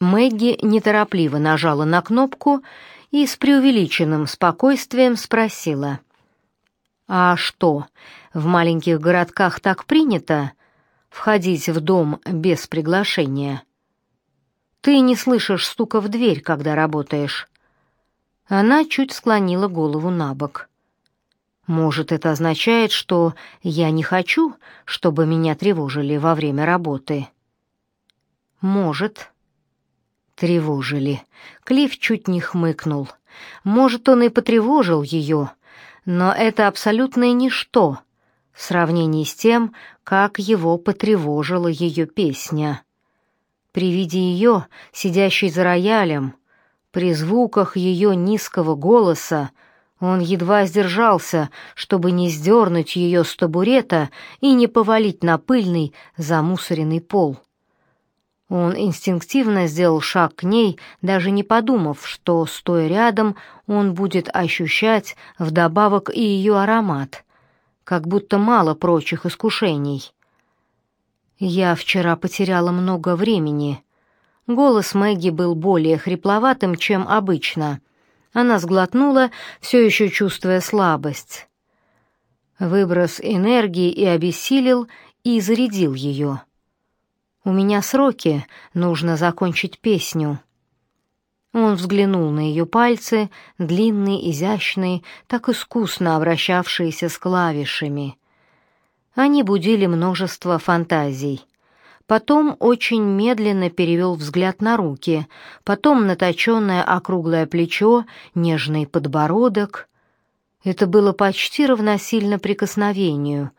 Мэгги неторопливо нажала на кнопку и с преувеличенным спокойствием спросила. «А что, в маленьких городках так принято входить в дом без приглашения? Ты не слышишь стука в дверь, когда работаешь?» Она чуть склонила голову на бок. «Может, это означает, что я не хочу, чтобы меня тревожили во время работы?» «Может», Тревожили. Клифф чуть не хмыкнул. Может, он и потревожил ее, но это абсолютное ничто в сравнении с тем, как его потревожила ее песня. При виде ее, сидящей за роялем, при звуках ее низкого голоса, он едва сдержался, чтобы не сдернуть ее с табурета и не повалить на пыльный, замусоренный пол. Он инстинктивно сделал шаг к ней, даже не подумав, что, стоя рядом, он будет ощущать вдобавок и ее аромат, как будто мало прочих искушений. «Я вчера потеряла много времени». Голос Мэгги был более хрипловатым, чем обычно. Она сглотнула, все еще чувствуя слабость. Выброс энергии и обессилил, и зарядил ее. У меня сроки, нужно закончить песню. Он взглянул на ее пальцы, длинные, изящные, так искусно обращавшиеся с клавишами. Они будили множество фантазий. Потом очень медленно перевел взгляд на руки, потом на точенное округлое плечо, нежный подбородок. Это было почти равносильно прикосновению,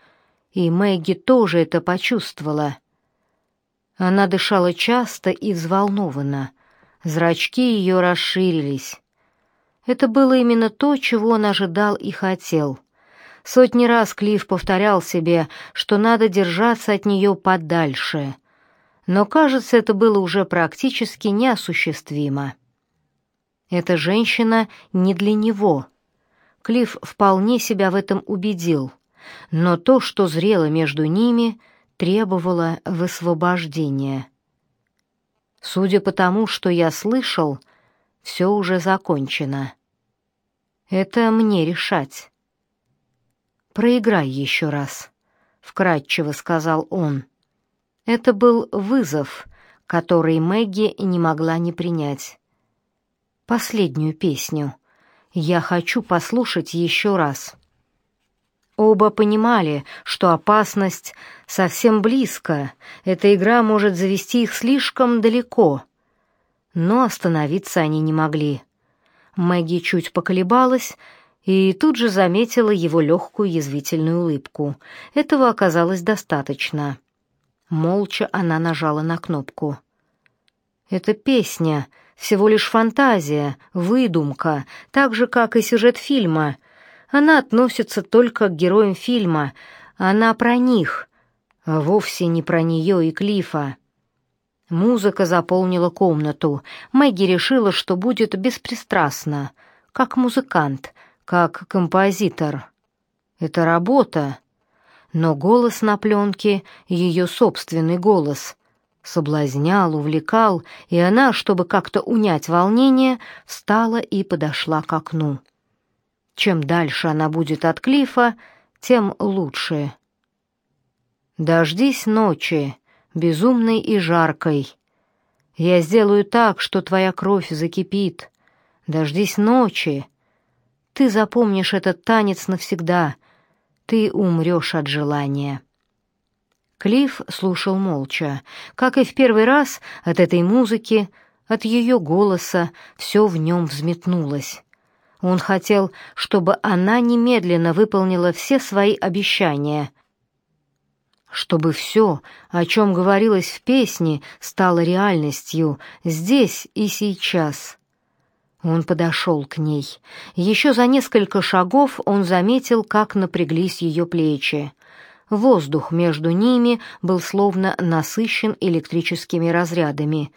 и Мэгги тоже это почувствовала. Она дышала часто и взволнованно. Зрачки ее расширились. Это было именно то, чего он ожидал и хотел. Сотни раз Клифф повторял себе, что надо держаться от нее подальше. Но, кажется, это было уже практически неосуществимо. Эта женщина не для него. Клифф вполне себя в этом убедил. Но то, что зрело между ними — требовала высвобождения. Судя по тому, что я слышал, все уже закончено. Это мне решать. Проиграй еще раз, вкратчиво сказал он. Это был вызов, который Мэгги не могла не принять. Последнюю песню. Я хочу послушать еще раз. Оба понимали, что опасность совсем близко, эта игра может завести их слишком далеко. Но остановиться они не могли. Мэгги чуть поколебалась и тут же заметила его легкую язвительную улыбку. Этого оказалось достаточно. Молча она нажала на кнопку. «Это песня, всего лишь фантазия, выдумка, так же, как и сюжет фильма», она относится только к героям фильма, она про них, а вовсе не про нее и Клифа. Музыка заполнила комнату. Мэгги решила, что будет беспристрастна, как музыкант, как композитор. Это работа. Но голос на пленке, ее собственный голос, соблазнял, увлекал, и она, чтобы как-то унять волнение, встала и подошла к окну. Чем дальше она будет от Клифа, тем лучше. Дождись ночи, безумной и жаркой. Я сделаю так, что твоя кровь закипит. Дождись ночи. Ты запомнишь этот танец навсегда. Ты умрешь от желания. Клифф слушал молча. Как и в первый раз, от этой музыки, от ее голоса, все в нем взметнулось. Он хотел, чтобы она немедленно выполнила все свои обещания, чтобы все, о чем говорилось в песне, стало реальностью здесь и сейчас. Он подошел к ней. Еще за несколько шагов он заметил, как напряглись ее плечи. Воздух между ними был словно насыщен электрическими разрядами.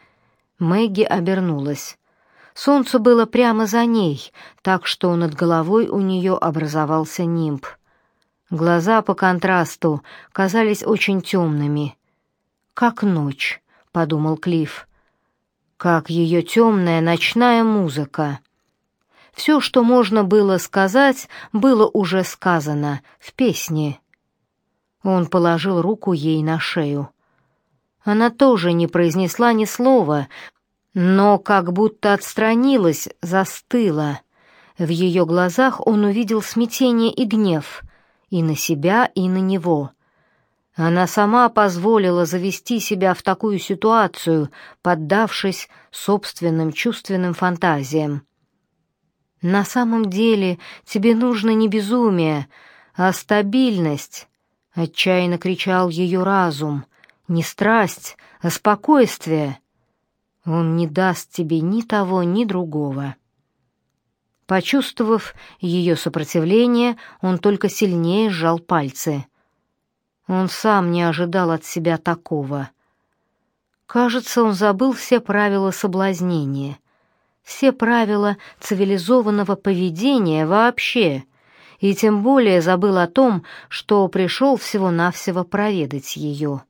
Мэгги обернулась. Солнце было прямо за ней, так что над головой у нее образовался нимб. Глаза по контрасту казались очень темными. «Как ночь», — подумал Клифф. как ее темная ночная музыка. Все, что можно было сказать, было уже сказано в песне. Он положил руку ей на шею. Она тоже не произнесла ни слова, но как будто отстранилась, застыла. В ее глазах он увидел смятение и гнев, и на себя, и на него. Она сама позволила завести себя в такую ситуацию, поддавшись собственным чувственным фантазиям. На самом деле тебе нужно не безумие, а стабильность, отчаянно кричал ее разум, не страсть, а спокойствие. Он не даст тебе ни того, ни другого. Почувствовав ее сопротивление, он только сильнее сжал пальцы. Он сам не ожидал от себя такого. Кажется, он забыл все правила соблазнения все правила цивилизованного поведения вообще, и тем более забыл о том, что пришел всего-навсего проведать ее.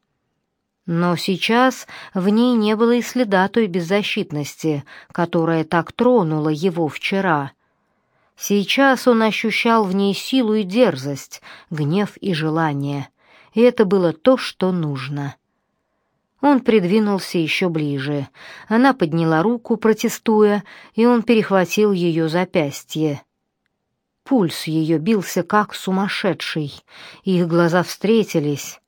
Но сейчас в ней не было и следа той беззащитности, которая так тронула его вчера. Сейчас он ощущал в ней силу и дерзость, гнев и желание, и это было то, что нужно. Он придвинулся еще ближе. Она подняла руку, протестуя, и он перехватил ее запястье. Пульс ее бился как сумасшедший, их глаза встретились.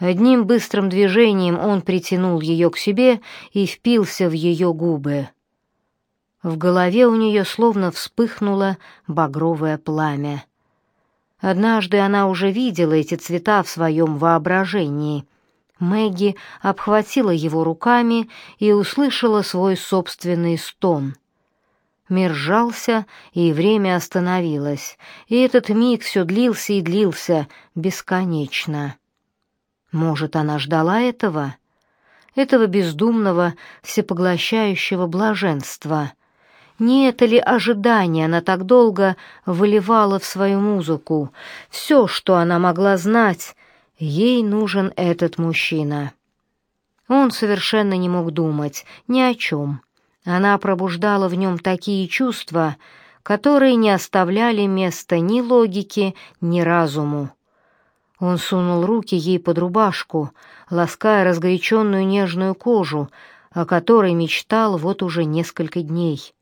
Одним быстрым движением он притянул ее к себе и впился в ее губы. В голове у нее словно вспыхнуло багровое пламя. Однажды она уже видела эти цвета в своем воображении — Мэгги обхватила его руками и услышала свой собственный стон. Мир сжался, и время остановилось, и этот миг все длился и длился бесконечно. Может, она ждала этого? Этого бездумного, всепоглощающего блаженства. Не это ли ожидание она так долго выливала в свою музыку? Все, что она могла знать, Ей нужен этот мужчина. Он совершенно не мог думать ни о чем. Она пробуждала в нем такие чувства, которые не оставляли места ни логике, ни разуму. Он сунул руки ей под рубашку, лаская разгоряченную нежную кожу, о которой мечтал вот уже несколько дней.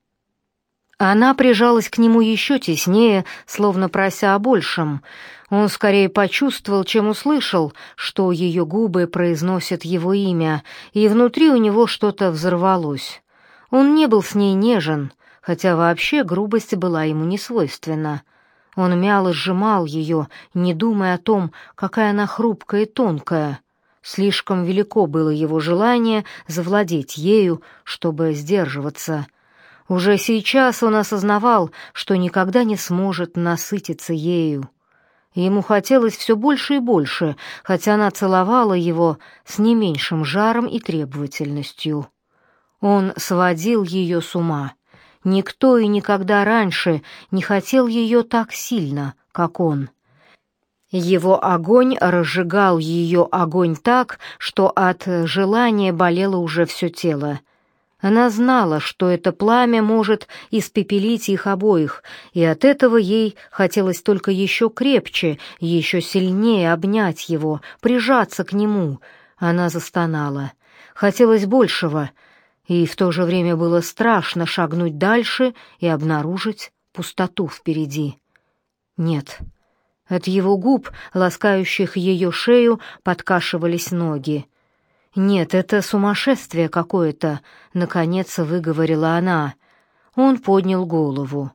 Она прижалась к нему еще теснее, словно прося о большем. Он скорее почувствовал, чем услышал, что ее губы произносят его имя, и внутри у него что-то взорвалось. Он не был с ней нежен, хотя вообще грубость была ему не свойственна. Он мял и сжимал ее, не думая о том, какая она хрупкая и тонкая. Слишком велико было его желание завладеть ею, чтобы сдерживаться — уже сейчас он осознавал, что никогда не сможет насытиться ею. Ему хотелось все больше и больше, хотя она целовала его с не меньшим жаром и требовательностью. Он сводил ее с ума. Никто и никогда раньше не хотел ее так сильно, как он. Его огонь разжигал ее огонь так, что от желания болело уже все тело. Она знала, что это пламя может испепелить их обоих, и от этого ей хотелось только еще крепче, еще сильнее обнять его, прижаться к нему. Она застонала. Хотелось большего, и в то же время было страшно шагнуть дальше и обнаружить пустоту впереди. Нет. От его губ, ласкающих ее шею, подкашивались ноги. «Нет, это сумасшествие какое-то», — наконец выговорила она. Он поднял голову.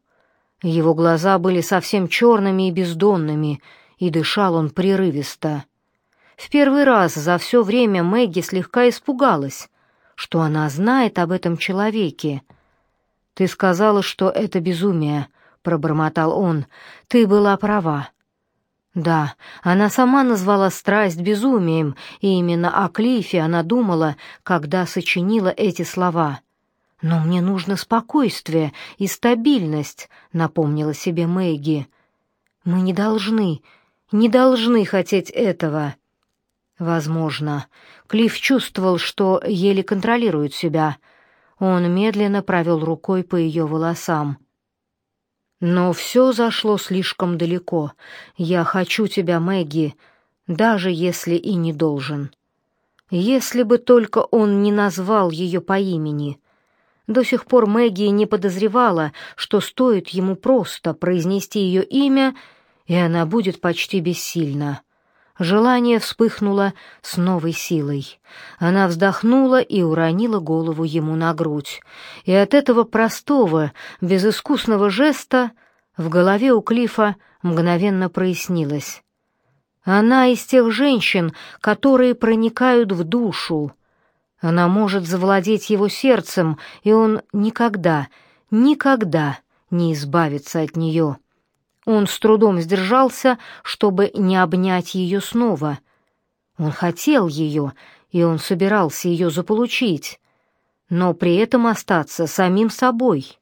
Его глаза были совсем черными и бездонными, и дышал он прерывисто. В первый раз за все время Мэгги слегка испугалась, что она знает об этом человеке. «Ты сказала, что это безумие», — пробормотал он. «Ты была права. Да, она сама назвала страсть безумием, и именно о Клифе она думала, когда сочинила эти слова. «Но мне нужно спокойствие и стабильность», — напомнила себе Мэгги. «Мы не должны, не должны хотеть этого». Возможно, Клифф чувствовал, что еле контролирует себя. Он медленно провел рукой по ее волосам. Но все зашло слишком далеко. Я хочу тебя, Мэгги, даже если и не должен. Если бы только он не назвал ее по имени. До сих пор Мэгги не подозревала, что стоит ему просто произнести ее имя, и она будет почти бессильна. Желание вспыхнуло с новой силой. Она вздохнула и уронила голову ему на грудь. И от этого простого, безыскусного жеста в голове у Клифа мгновенно прояснилось. Она из тех женщин, которые проникают в душу. Она может завладеть его сердцем, и он никогда, никогда не избавится от нее. Он с трудом сдержался, чтобы не обнять ее снова. Он хотел ее, и он собирался ее заполучить, но при этом остаться самим собой.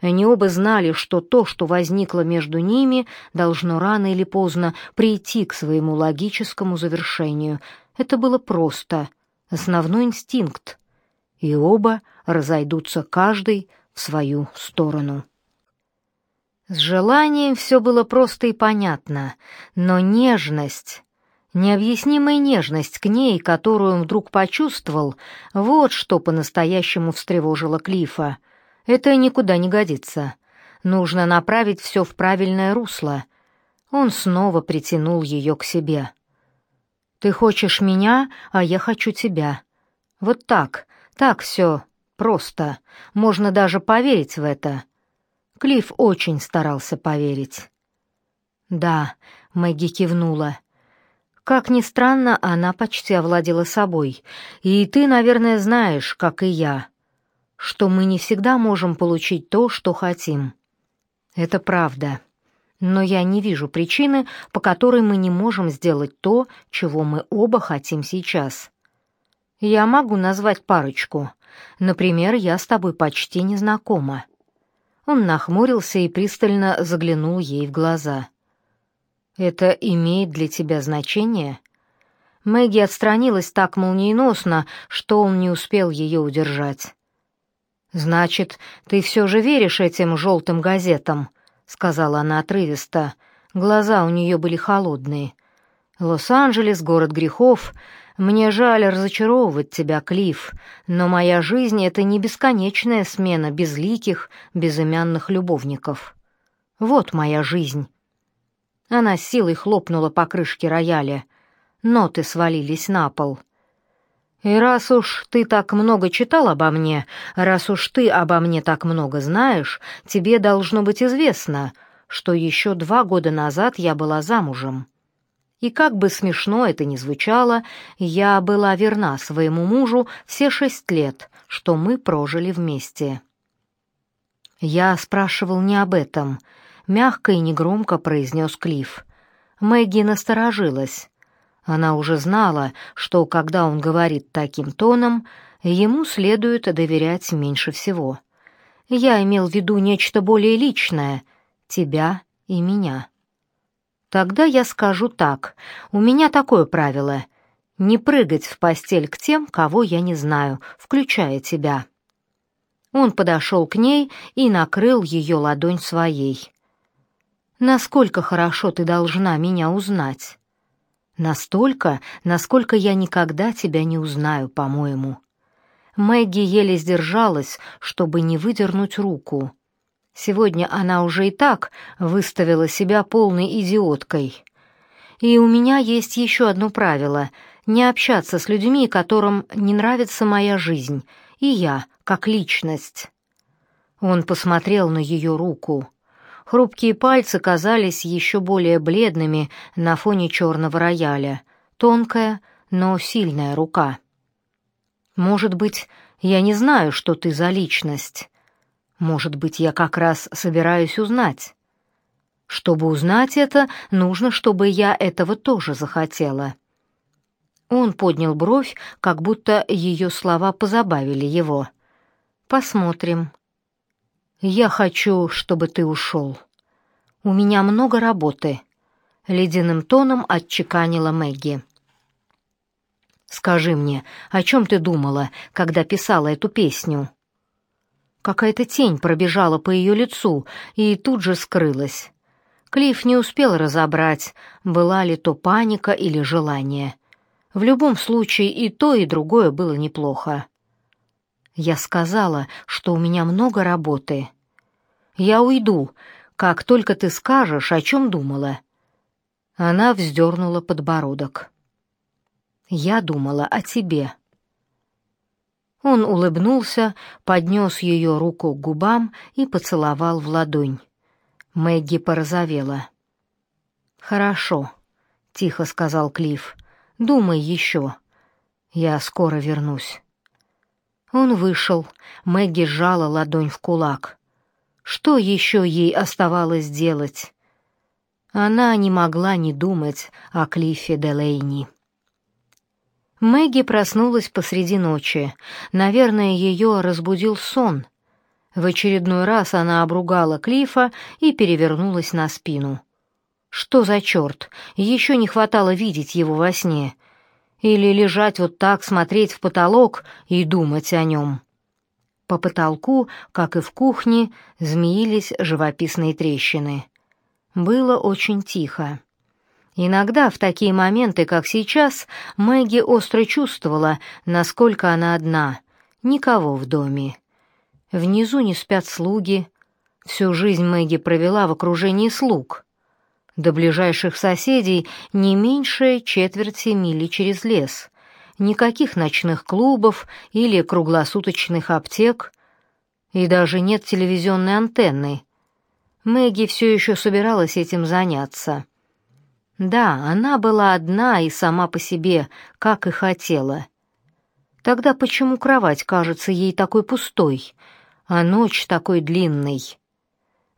Они оба знали, что то, что возникло между ними, должно рано или поздно прийти к своему логическому завершению. Это было просто, основной инстинкт. И оба разойдутся каждый в свою сторону. С желанием все было просто и понятно, но нежность, необъяснимая нежность к ней, которую он вдруг почувствовал, вот что по-настоящему встревожило Клифа. Это никуда не годится. Нужно направить все в правильное русло. Он снова притянул ее к себе. «Ты хочешь меня, а я хочу тебя. Вот так, так все просто. Можно даже поверить в это». Клифф очень старался поверить. «Да», — Мэгги кивнула. «Как ни странно, она почти овладела собой. И ты, наверное, знаешь, как и я, что мы не всегда можем получить то, что хотим. Это правда. Но я не вижу причины, по которой мы не можем сделать то, чего мы оба хотим сейчас. Я могу назвать парочку. Например, я с тобой почти не знакома. Он нахмурился и пристально заглянул ей в глаза. «Это имеет для тебя значение?» Мэгги отстранилась так молниеносно, что он не успел ее удержать. «Значит, ты все же веришь этим желтым газетам?» — сказала она отрывисто. Глаза у нее были холодные. «Лос-Анджелес — город грехов, мне жаль разочаровывать тебя, Клифф, но моя жизнь — это не бесконечная смена безликих, безымянных любовников. Вот моя жизнь». Она силой хлопнула по крышке рояля. Ноты свалились на пол. «И раз уж ты так много читал обо мне, раз уж ты обо мне так много знаешь, тебе должно быть известно, что еще два года назад я была замужем». И как бы смешно это ни звучало, я была верна своему мужу все шесть лет, что мы прожили вместе. Я спрашивал не об этом, мягко и негромко произнес Клифф. Мэгги насторожилась. Она уже знала, что когда он говорит таким тоном, ему следует доверять меньше всего. Я имел в виду нечто более личное — тебя и меня. Тогда я скажу так. У меня такое правило — не прыгать в постель к тем, кого я не знаю, включая тебя. Он подошел к ней и накрыл ее ладонь своей. «Насколько хорошо ты должна меня узнать?» «Настолько, насколько я никогда тебя не узнаю, по-моему». Мэгги еле сдержалась, чтобы не выдернуть руку. Сегодня она уже и так выставила себя полной идиоткой. И у меня есть еще одно правило — не общаться с людьми, которым не нравится моя жизнь, и я, как личность. Он посмотрел на ее руку. Хрупкие пальцы казались еще более бледными на фоне черного рояля. Тонкая, но сильная рука. «Может быть, я не знаю, что ты за личность, может быть, я как раз собираюсь узнать. Чтобы узнать это, нужно, чтобы я этого тоже захотела. Он поднял бровь, как будто ее слова позабавили его. Посмотрим. Я хочу, чтобы ты ушел. У меня много работы, ледяным тоном отчеканила Мэгги. Скажи мне, о чем ты думала, когда писала эту песню? Какая-то тень пробежала по ее лицу и тут же скрылась. Клифф не успел разобрать, была ли то паника или желание. В любом случае и то, и другое было неплохо. Я сказала, что у меня много работы. Я уйду, как только ты скажешь, о чем думала. Она вздернула подбородок. Я думала о тебе. Он улыбнулся, поднес ее руку к губам и поцеловал в ладонь. Мэгги порозовела. «Хорошо», — тихо сказал Клифф. «Думай еще. Я скоро вернусь». Он вышел. Мэгги сжала ладонь в кулак. Что еще ей оставалось делать? Она не могла не думать о Клиффе Делейни. Мэгги проснулась посреди ночи. Наверное, ее разбудил сон. В очередной раз она обругала Клифа и перевернулась на спину. Что за черт? Еще не хватало видеть его во сне. Или лежать вот так, смотреть в потолок и думать о нем. По потолку, как и в кухне, змеились живописные трещины. Было очень тихо. Иногда в такие моменты, как сейчас, Мэгги остро чувствовала, насколько она одна, никого в доме. Внизу не спят слуги. Всю жизнь Мэгги провела в окружении слуг. До ближайших соседей не меньше четверти мили через лес. Никаких ночных клубов или круглосуточных аптек. И даже нет телевизионной антенны. Мэгги все еще собиралась этим заняться. Да, она была одна и сама по себе, как и хотела. Тогда почему кровать кажется ей такой пустой, а ночь такой длинной?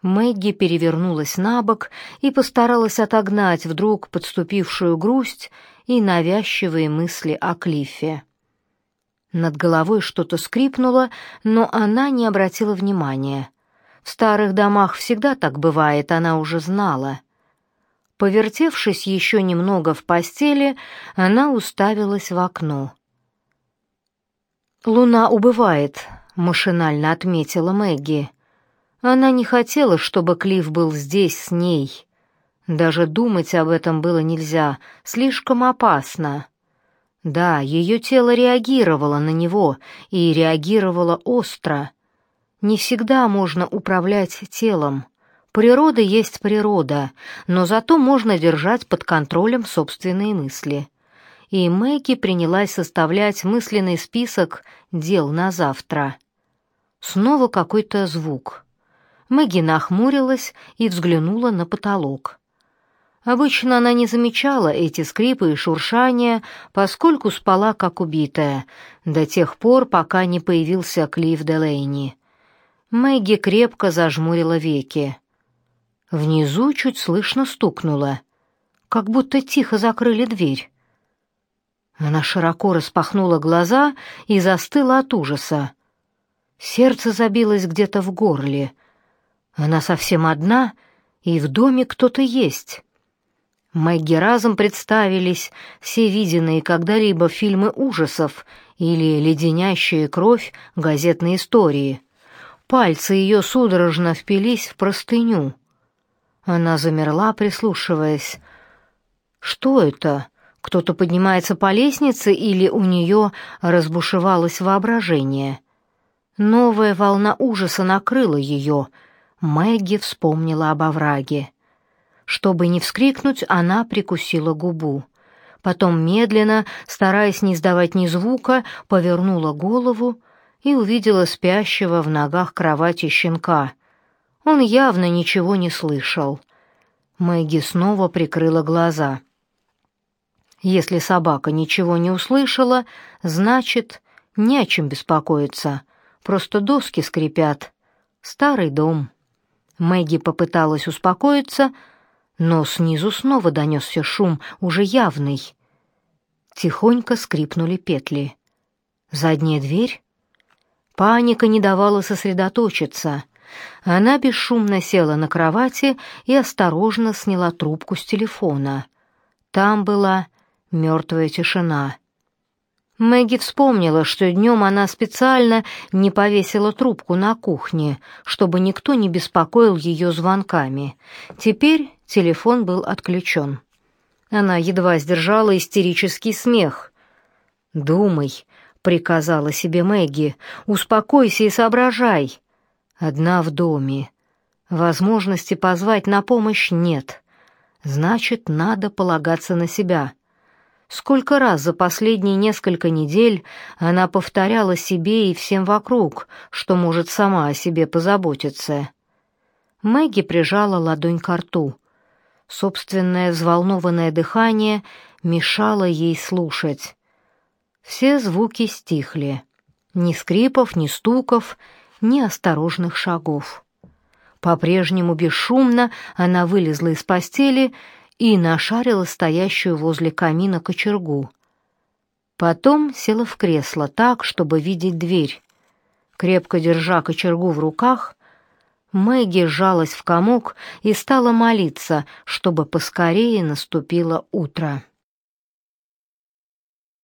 Мэгги перевернулась на бок и постаралась отогнать вдруг подступившую грусть и навязчивые мысли о Клиффе. Над головой что-то скрипнуло, но она не обратила внимания. В старых домах всегда так бывает, она уже знала. Повертевшись еще немного в постели, она уставилась в окно. «Луна убывает», — машинально отметила Мэгги. Она не хотела, чтобы Клифф был здесь с ней. Даже думать об этом было нельзя, слишком опасно. Да, ее тело реагировало на него и реагировало остро. Не всегда можно управлять телом. Природа есть природа, но зато можно держать под контролем собственные мысли. И Мэгги принялась составлять мысленный список дел на завтра. Снова какой-то звук. Мэгги нахмурилась и взглянула на потолок. Обычно она не замечала эти скрипы и шуршания, поскольку спала как убитая, до тех пор, пока не появился Клифф Делейни. Мэгги крепко зажмурила веки. Внизу чуть слышно стукнуло, как будто тихо закрыли дверь. Она широко распахнула глаза и застыла от ужаса. Сердце забилось где-то в горле. Она совсем одна, и в доме кто-то есть. Мэгги разом представились все виденные когда-либо фильмы ужасов или леденящие кровь газетные истории. Пальцы ее судорожно впились в простыню. Она замерла, прислушиваясь. Что это? Кто-то поднимается по лестнице или у нее разбушевалось воображение? Новая волна ужаса накрыла ее. Мэгги вспомнила об овраге. Чтобы не вскрикнуть, она прикусила губу. Потом медленно, стараясь не издавать ни звука, повернула голову и увидела спящего в ногах кровати щенка — он явно ничего не слышал. Мэгги снова прикрыла глаза. Если собака ничего не услышала, значит, не о чем беспокоиться. Просто доски скрипят. Старый дом. Мэгги попыталась успокоиться, но снизу снова донесся шум, уже явный. Тихонько скрипнули петли. Задняя дверь? Паника не давала сосредоточиться. Она бесшумно села на кровати и осторожно сняла трубку с телефона. Там была мертвая тишина. Мэгги вспомнила, что днем она специально не повесила трубку на кухне, чтобы никто не беспокоил ее звонками. Теперь телефон был отключен. Она едва сдержала истерический смех. «Думай», — приказала себе Мэгги, — «успокойся и соображай». Одна в доме. Возможности позвать на помощь нет. Значит, надо полагаться на себя. Сколько раз за последние несколько недель она повторяла себе и всем вокруг, что может сама о себе позаботиться. Мэгги прижала ладонь к рту. Собственное взволнованное дыхание мешало ей слушать. Все звуки стихли. Ни скрипов, ни стуков, ни осторожных шагов. По-прежнему бесшумно она вылезла из постели и нашарила стоящую возле камина кочергу. Потом села в кресло так, чтобы видеть дверь. Крепко держа кочергу в руках, Мэгги сжалась в комок и стала молиться, чтобы поскорее наступило утро.